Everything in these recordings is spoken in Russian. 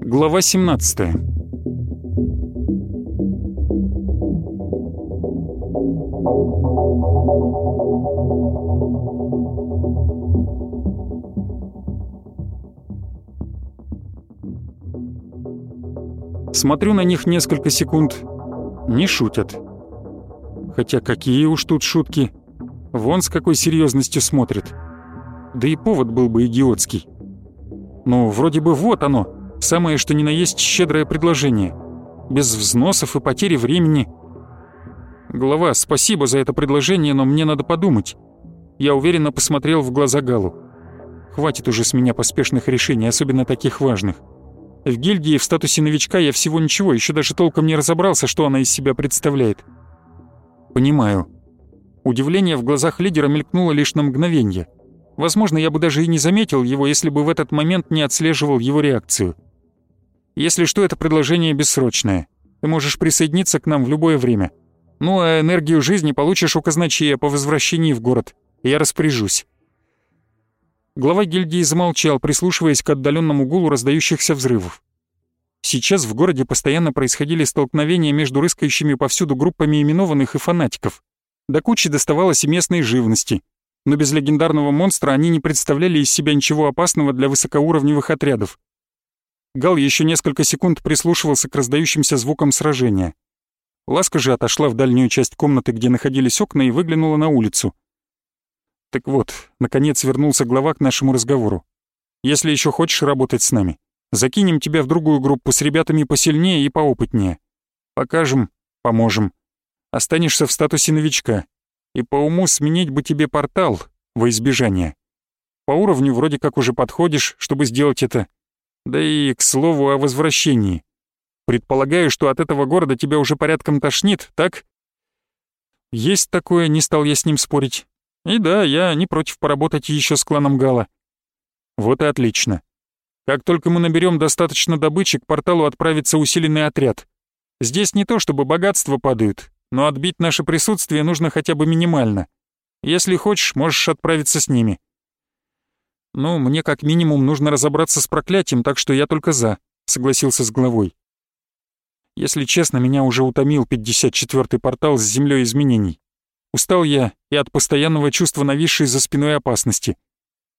Глава 17 Смотрю на них несколько секунд. Не шутят. Хотя какие уж тут шутки. Вон с какой серьезностью смотрят. Да и повод был бы идиотский. Ну, вроде бы вот оно, самое что ни на есть щедрое предложение. Без взносов и потери времени. Глава, спасибо за это предложение, но мне надо подумать. Я уверенно посмотрел в глаза Галу. Хватит уже с меня поспешных решений, особенно таких важных. В гильдии в статусе новичка я всего ничего, еще даже толком не разобрался, что она из себя представляет. Понимаю. Удивление в глазах лидера мелькнуло лишь на мгновение. Возможно, я бы даже и не заметил его, если бы в этот момент не отслеживал его реакцию. Если что, это предложение бессрочное. Ты можешь присоединиться к нам в любое время. Ну а энергию жизни получишь у казначея по возвращении в город. Я распоряжусь. Глава гильдии замолчал, прислушиваясь к отдаленному гулу раздающихся взрывов. Сейчас в городе постоянно происходили столкновения между рыскающими повсюду группами именованных и фанатиков. До кучи доставалось и местной живности. Но без легендарного монстра они не представляли из себя ничего опасного для высокоуровневых отрядов. Гал еще несколько секунд прислушивался к раздающимся звукам сражения. Ласка же отошла в дальнюю часть комнаты, где находились окна, и выглянула на улицу. Так вот, наконец вернулся глава к нашему разговору. Если еще хочешь работать с нами, закинем тебя в другую группу с ребятами посильнее и поопытнее. Покажем, поможем. Останешься в статусе новичка. И по уму сменить бы тебе портал во избежание. По уровню вроде как уже подходишь, чтобы сделать это. Да и, к слову, о возвращении. Предполагаю, что от этого города тебя уже порядком тошнит, так? Есть такое, не стал я с ним спорить. И да, я не против поработать еще с кланом Гала. Вот и отлично. Как только мы наберем достаточно добычи, к порталу отправится усиленный отряд. Здесь не то чтобы богатства падают, но отбить наше присутствие нужно хотя бы минимально. Если хочешь, можешь отправиться с ними. Ну, мне как минимум нужно разобраться с проклятием, так что я только за, согласился с главой. Если честно, меня уже утомил 54-й портал с землей изменений. Устал я и от постоянного чувства нависшей за спиной опасности.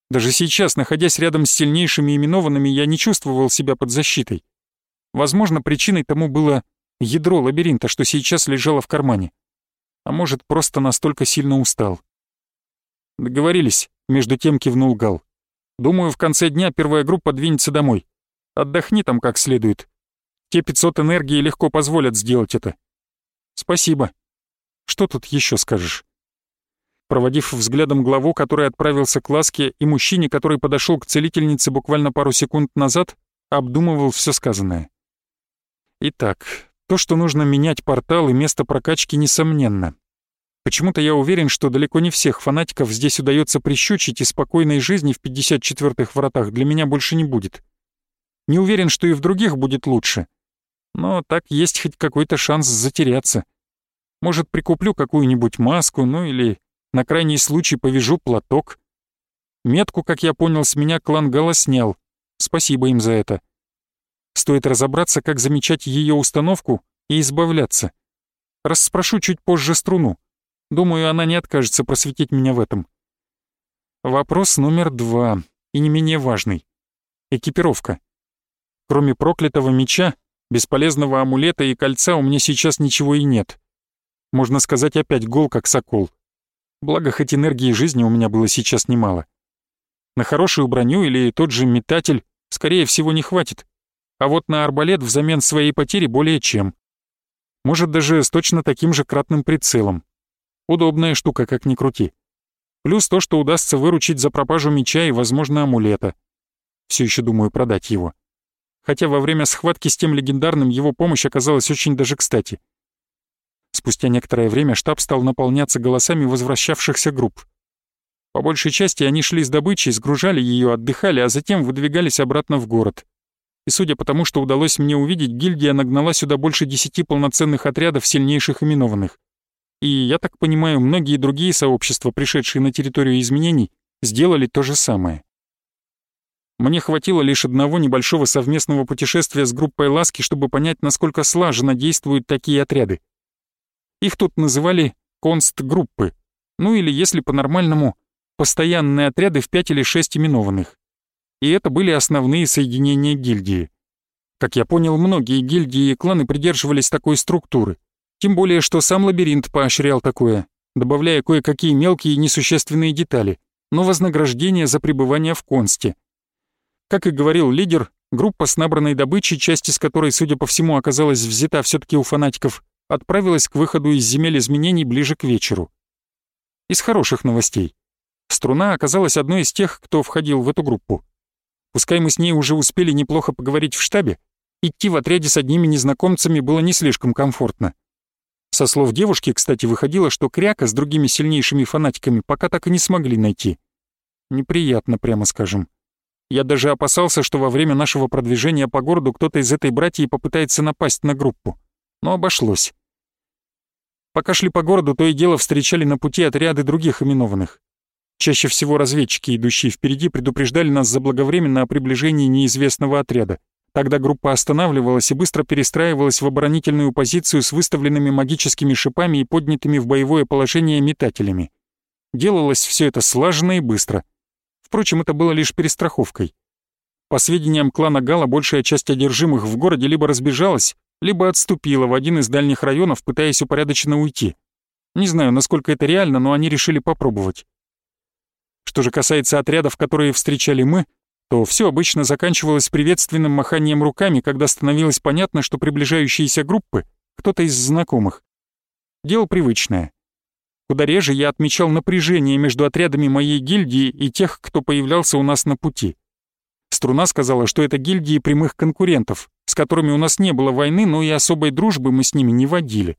Даже сейчас, находясь рядом с сильнейшими именованными, я не чувствовал себя под защитой. Возможно, причиной тому было ядро лабиринта, что сейчас лежало в кармане. А может, просто настолько сильно устал. Договорились, между тем кивнул Гал. Думаю, в конце дня первая группа двинется домой. Отдохни там как следует. Те 500 энергии легко позволят сделать это. Спасибо, что тут еще скажешь? Проводив взглядом главу, который отправился к ласке, и мужчине, который подошел к целительнице буквально пару секунд назад, обдумывал все сказанное. Итак, то, что нужно менять портал и место прокачки, несомненно. Почему-то я уверен, что далеко не всех фанатиков здесь удается прищучить, и спокойной жизни в 54-х вратах для меня больше не будет. Не уверен, что и в других будет лучше. Но так есть хоть какой-то шанс затеряться. Может, прикуплю какую-нибудь маску, ну или на крайний случай повяжу платок. Метку, как я понял, с меня клан Гала снял. Спасибо им за это. Стоит разобраться, как замечать ее установку и избавляться. Расспрошу чуть позже струну. Думаю, она не откажется просветить меня в этом. Вопрос номер два, и не менее важный. Экипировка. Кроме проклятого меча, бесполезного амулета и кольца у меня сейчас ничего и нет. Можно сказать, опять гол, как сокол. Благо, хоть энергии жизни у меня было сейчас немало. На хорошую броню или тот же метатель, скорее всего, не хватит. А вот на арбалет взамен своей потери более чем. Может, даже с точно таким же кратным прицелом. Удобная штука, как ни крути. Плюс то, что удастся выручить за пропажу меча и, возможно, амулета. Все еще думаю продать его. Хотя во время схватки с тем легендарным его помощь оказалась очень даже кстати — Спустя некоторое время штаб стал наполняться голосами возвращавшихся групп. По большей части они шли с добычей, сгружали ее, отдыхали, а затем выдвигались обратно в город. И судя по тому, что удалось мне увидеть, гильдия нагнала сюда больше десяти полноценных отрядов сильнейших именованных. и, я так понимаю, многие другие сообщества, пришедшие на территорию изменений, сделали то же самое. Мне хватило лишь одного небольшого совместного путешествия с группой «Ласки», чтобы понять, насколько слаженно действуют такие отряды. Их тут называли «конст-группы», ну или, если по-нормальному, постоянные отряды в пять или шесть именованных. И это были основные соединения гильдии. Как я понял, многие гильдии и кланы придерживались такой структуры. Тем более, что сам лабиринт поощрял такое, добавляя кое-какие мелкие и несущественные детали, но вознаграждение за пребывание в консте. Как и говорил лидер, группа с набранной добычей, часть из которой, судя по всему, оказалась взята все таки у фанатиков, отправилась к выходу из земель изменений ближе к вечеру. Из хороших новостей. Струна оказалась одной из тех, кто входил в эту группу. Пускай мы с ней уже успели неплохо поговорить в штабе, идти в отряде с одними незнакомцами было не слишком комфортно. Со слов девушки, кстати, выходило, что Кряка с другими сильнейшими фанатиками пока так и не смогли найти. Неприятно, прямо скажем. Я даже опасался, что во время нашего продвижения по городу кто-то из этой братьи попытается напасть на группу. Но обошлось. Пока шли по городу, то и дело встречали на пути отряды других именованных. Чаще всего разведчики, идущие впереди, предупреждали нас заблаговременно о приближении неизвестного отряда. Тогда группа останавливалась и быстро перестраивалась в оборонительную позицию с выставленными магическими шипами и поднятыми в боевое положение метателями. Делалось все это слаженно и быстро. Впрочем, это было лишь перестраховкой. По сведениям клана Гала, большая часть одержимых в городе либо разбежалась, либо отступила в один из дальних районов, пытаясь упорядоченно уйти. Не знаю, насколько это реально, но они решили попробовать. Что же касается отрядов, которые встречали мы, то все обычно заканчивалось приветственным маханием руками, когда становилось понятно, что приближающиеся группы — кто-то из знакомых. Дело привычное. Куда реже я отмечал напряжение между отрядами моей гильдии и тех, кто появлялся у нас на пути. Струна сказала, что это гильдии прямых конкурентов, с которыми у нас не было войны, но и особой дружбы мы с ними не водили.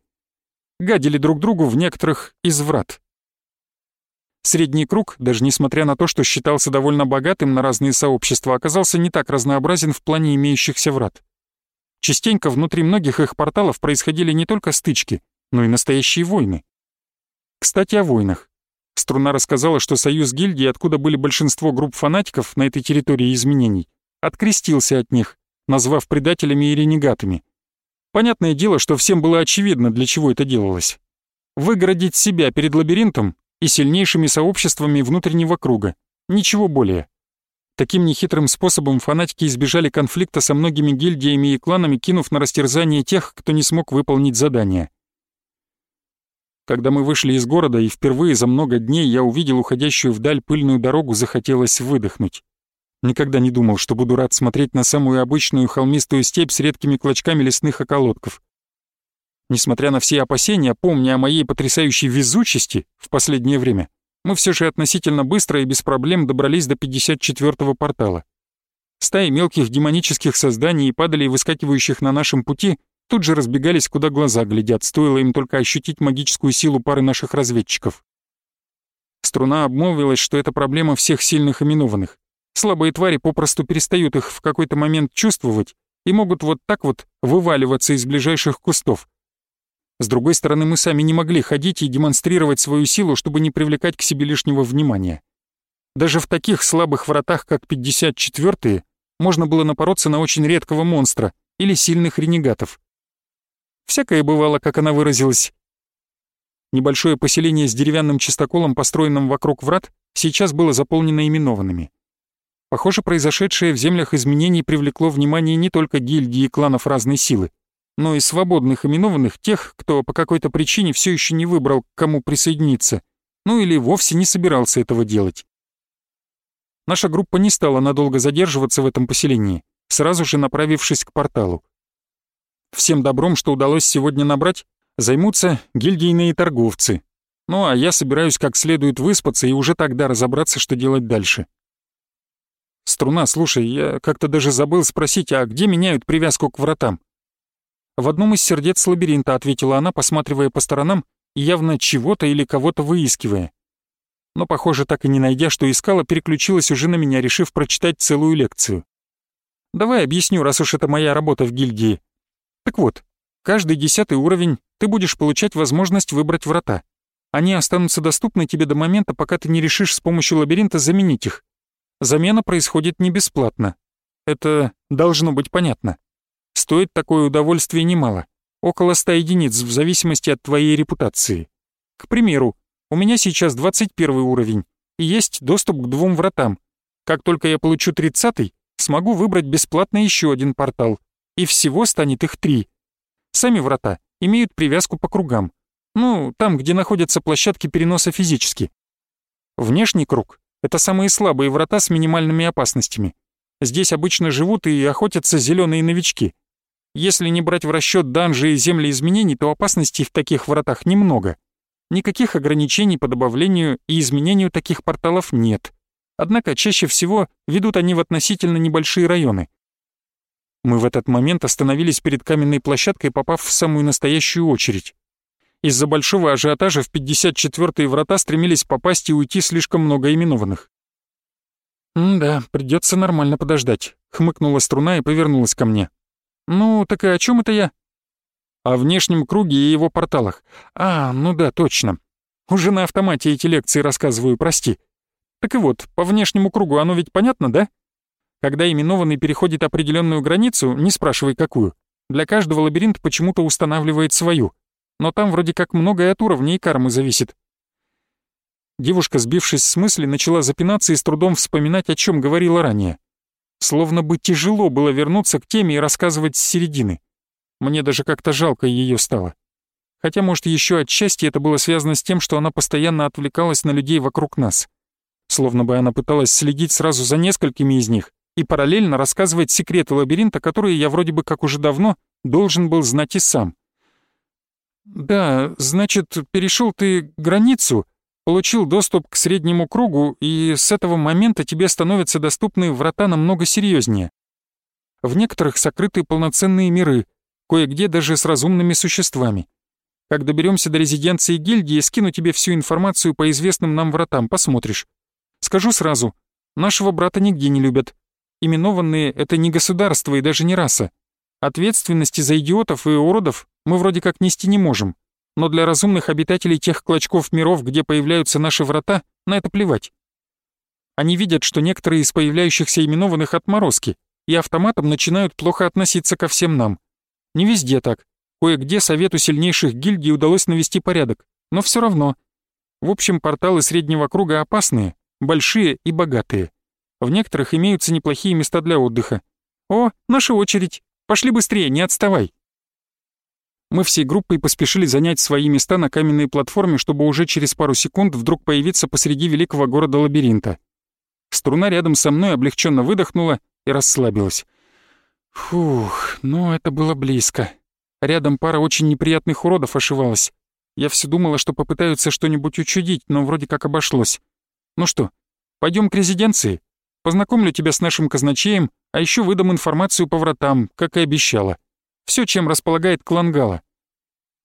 Гадили друг другу в некоторых из врат. Средний круг, даже несмотря на то, что считался довольно богатым на разные сообщества, оказался не так разнообразен в плане имеющихся врат. Частенько внутри многих их порталов происходили не только стычки, но и настоящие войны. Кстати, о войнах. Струна рассказала, что союз гильдии, откуда были большинство групп фанатиков на этой территории изменений, открестился от них, назвав предателями и ренегатами. Понятное дело, что всем было очевидно, для чего это делалось. Выгородить себя перед лабиринтом и сильнейшими сообществами внутреннего круга. Ничего более. Таким нехитрым способом фанатики избежали конфликта со многими гильдиями и кланами, кинув на растерзание тех, кто не смог выполнить задание. Когда мы вышли из города, и впервые за много дней я увидел уходящую вдаль пыльную дорогу, захотелось выдохнуть. Никогда не думал, что буду рад смотреть на самую обычную холмистую степь с редкими клочками лесных околотков. Несмотря на все опасения, помня о моей потрясающей везучести в последнее время, мы все же относительно быстро и без проблем добрались до 54-го портала. Стаи мелких демонических созданий и падали выскакивающих на нашем пути тут же разбегались, куда глаза глядят, стоило им только ощутить магическую силу пары наших разведчиков. Струна обмолвилась, что это проблема всех сильных именованных. Слабые твари попросту перестают их в какой-то момент чувствовать и могут вот так вот вываливаться из ближайших кустов, с другой стороны, мы сами не могли ходить и демонстрировать свою силу, чтобы не привлекать к себе лишнего внимания. Даже в таких слабых вратах, как 54-е, можно было напороться на очень редкого монстра или сильных ренегатов. Всякое бывало, как она выразилась. Небольшое поселение с деревянным чистоколом, построенным вокруг врат, сейчас было заполнено именованными. Похоже, произошедшее в землях изменений привлекло внимание не только гильдии кланов разной силы, но и свободных именованных тех, кто по какой-то причине все еще не выбрал, к кому присоединиться, ну или вовсе не собирался этого делать. Наша группа не стала надолго задерживаться в этом поселении, сразу же направившись к порталу. Всем добром, что удалось сегодня набрать, займутся гильдийные торговцы. Ну а я собираюсь как следует выспаться и уже тогда разобраться, что делать дальше. Струна, слушай, я как-то даже забыл спросить, а где меняют привязку к вратам? В одном из сердец лабиринта ответила она, посматривая по сторонам и явно чего-то или кого-то выискивая. Но, похоже, так и не найдя, что искала, переключилась уже на меня, решив прочитать целую лекцию. Давай объясню, раз уж это моя работа в гильдии. Так вот, Каждый десятый уровень ты будешь получать возможность выбрать врата. Они останутся доступны тебе до момента, пока ты не решишь с помощью лабиринта заменить их. Замена происходит не бесплатно. Это должно быть понятно. Стоит такое удовольствие немало. Около 100 единиц в зависимости от твоей репутации. К примеру, у меня сейчас 21 уровень и есть доступ к двум вратам. Как только я получу 30 смогу выбрать бесплатно еще один портал. И всего станет их три. Сами врата имеют привязку по кругам. Ну, там, где находятся площадки переноса физически. Внешний круг — это самые слабые врата с минимальными опасностями. Здесь обычно живут и охотятся зеленые новички. Если не брать в расчет данжи и земли изменений, то опасностей в таких вратах немного. Никаких ограничений по добавлению и изменению таких порталов нет. Однако чаще всего ведут они в относительно небольшие районы. Мы в этот момент остановились перед каменной площадкой, попав в самую настоящую очередь. Из-за большого ажиотажа в 54-е врата стремились попасть и уйти слишком много именованных. «Да, придется нормально подождать», — хмыкнула струна и повернулась ко мне. «Ну, так и о чем это я?» «О внешнем круге и его порталах. А, ну да, точно. Уже на автомате эти лекции рассказываю, прости. Так и вот, по внешнему кругу оно ведь понятно, да? Когда именованный переходит определенную границу, не спрашивай какую. Для каждого лабиринт почему-то устанавливает свою но там вроде как многое от уровня и кармы зависит. Девушка, сбившись с мысли, начала запинаться и с трудом вспоминать, о чем говорила ранее. Словно бы тяжело было вернуться к теме и рассказывать с середины. Мне даже как-то жалко ее стало. Хотя, может, еще отчасти это было связано с тем, что она постоянно отвлекалась на людей вокруг нас. Словно бы она пыталась следить сразу за несколькими из них и параллельно рассказывать секреты лабиринта, которые я вроде бы как уже давно должен был знать и сам. «Да, значит, перешел ты границу, получил доступ к среднему кругу, и с этого момента тебе становятся доступны врата намного серьезнее. В некоторых сокрыты полноценные миры, кое-где даже с разумными существами. Как доберемся до резиденции гильдии, скину тебе всю информацию по известным нам вратам, посмотришь. Скажу сразу, нашего брата нигде не любят. Именованные — это не государство и даже не раса. Ответственности за идиотов и уродов мы вроде как нести не можем, но для разумных обитателей тех клочков миров, где появляются наши врата, на это плевать. Они видят, что некоторые из появляющихся именованных отморозки, и автоматом начинают плохо относиться ко всем нам. Не везде так. Кое-где совету сильнейших гильдий удалось навести порядок, но все равно. В общем, порталы среднего круга опасные, большие и богатые. В некоторых имеются неплохие места для отдыха. О, наша очередь. Пошли быстрее, не отставай!» Мы всей группой поспешили занять свои места на каменной платформе, чтобы уже через пару секунд вдруг появиться посреди великого города-лабиринта. Струна рядом со мной облегченно выдохнула и расслабилась. Фух, ну это было близко. Рядом пара очень неприятных уродов ошивалась. Я все думала, что попытаются что-нибудь учудить, но вроде как обошлось. Ну что, пойдем к резиденции? Познакомлю тебя с нашим казначеем, а еще выдам информацию по вратам, как и обещала. Все, чем располагает клан Гала.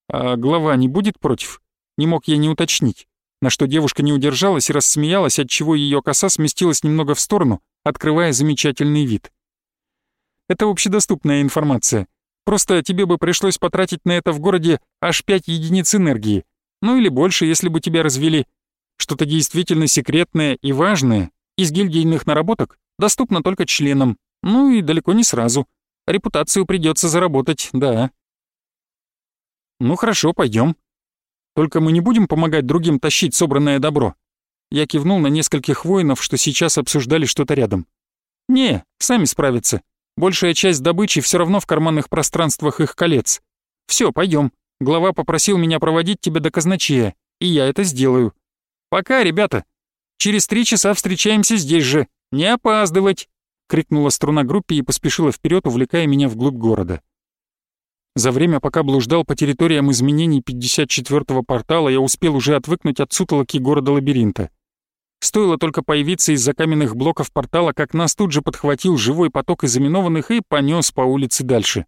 А глава не будет против? Не мог я не уточнить. На что девушка не удержалась и рассмеялась, отчего ее коса сместилась немного в сторону, открывая замечательный вид. Это общедоступная информация. Просто тебе бы пришлось потратить на это в городе аж 5 единиц энергии. Ну или больше, если бы тебя развели. Что-то действительно секретное и важное из гильдийных наработок доступно только членам, ну и далеко не сразу. Репутацию придется заработать, да. Ну хорошо, пойдем. Только мы не будем помогать другим тащить собранное добро. Я кивнул на нескольких воинов, что сейчас обсуждали что-то рядом. Не, сами справятся. Большая часть добычи все равно в карманных пространствах их колец. Все, пойдем. Глава попросил меня проводить тебя до казначея, и я это сделаю. Пока, ребята. Через три часа встречаемся здесь же. Не опаздывать!» — крикнула струна группе и поспешила вперед, увлекая меня вглубь города. За время, пока блуждал по территориям изменений 54-го портала, я успел уже отвыкнуть от сутолоки города-лабиринта. Стоило только появиться из-за каменных блоков портала, как нас тут же подхватил живой поток изаменованных и понес по улице дальше.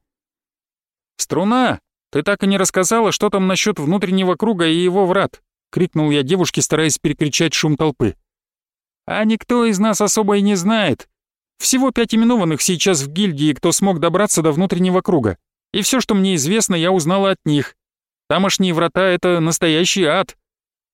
«Струна, ты так и не рассказала, что там насчет внутреннего круга и его врат?» — крикнул я девушке, стараясь перекричать шум толпы. «А никто из нас особо и не знает. Всего пять именованных сейчас в гильдии, кто смог добраться до внутреннего круга. И все, что мне известно, я узнала от них. Тамошние врата — это настоящий ад.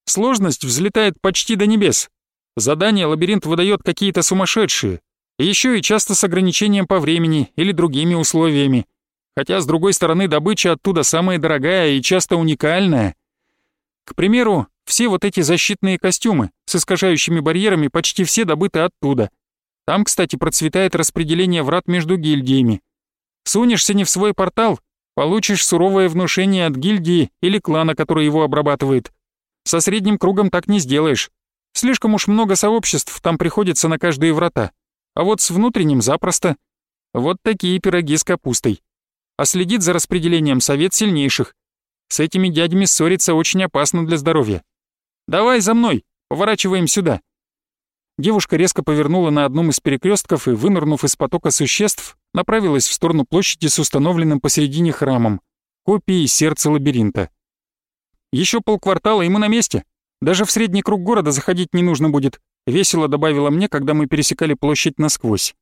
Сложность взлетает почти до небес. Задания лабиринт выдает какие-то сумасшедшие. Еще и часто с ограничением по времени или другими условиями. Хотя, с другой стороны, добыча оттуда самая дорогая и часто уникальная. К примеру, все вот эти защитные костюмы с искажающими барьерами почти все добыты оттуда. Там, кстати, процветает распределение врат между гильдиями. Сунешься не в свой портал, получишь суровое внушение от гильдии или клана, который его обрабатывает. Со средним кругом так не сделаешь. Слишком уж много сообществ там приходится на каждые врата. А вот с внутренним запросто. Вот такие пироги с капустой. А следит за распределением совет сильнейших. С этими дядями ссориться очень опасно для здоровья. «Давай за мной, поворачиваем сюда». Девушка резко повернула на одном из перекрестков и, вынырнув из потока существ, направилась в сторону площади с установленным посередине храмом, копией сердца лабиринта. Еще полквартала, и мы на месте. Даже в средний круг города заходить не нужно будет. Весело добавила мне, когда мы пересекали площадь насквозь.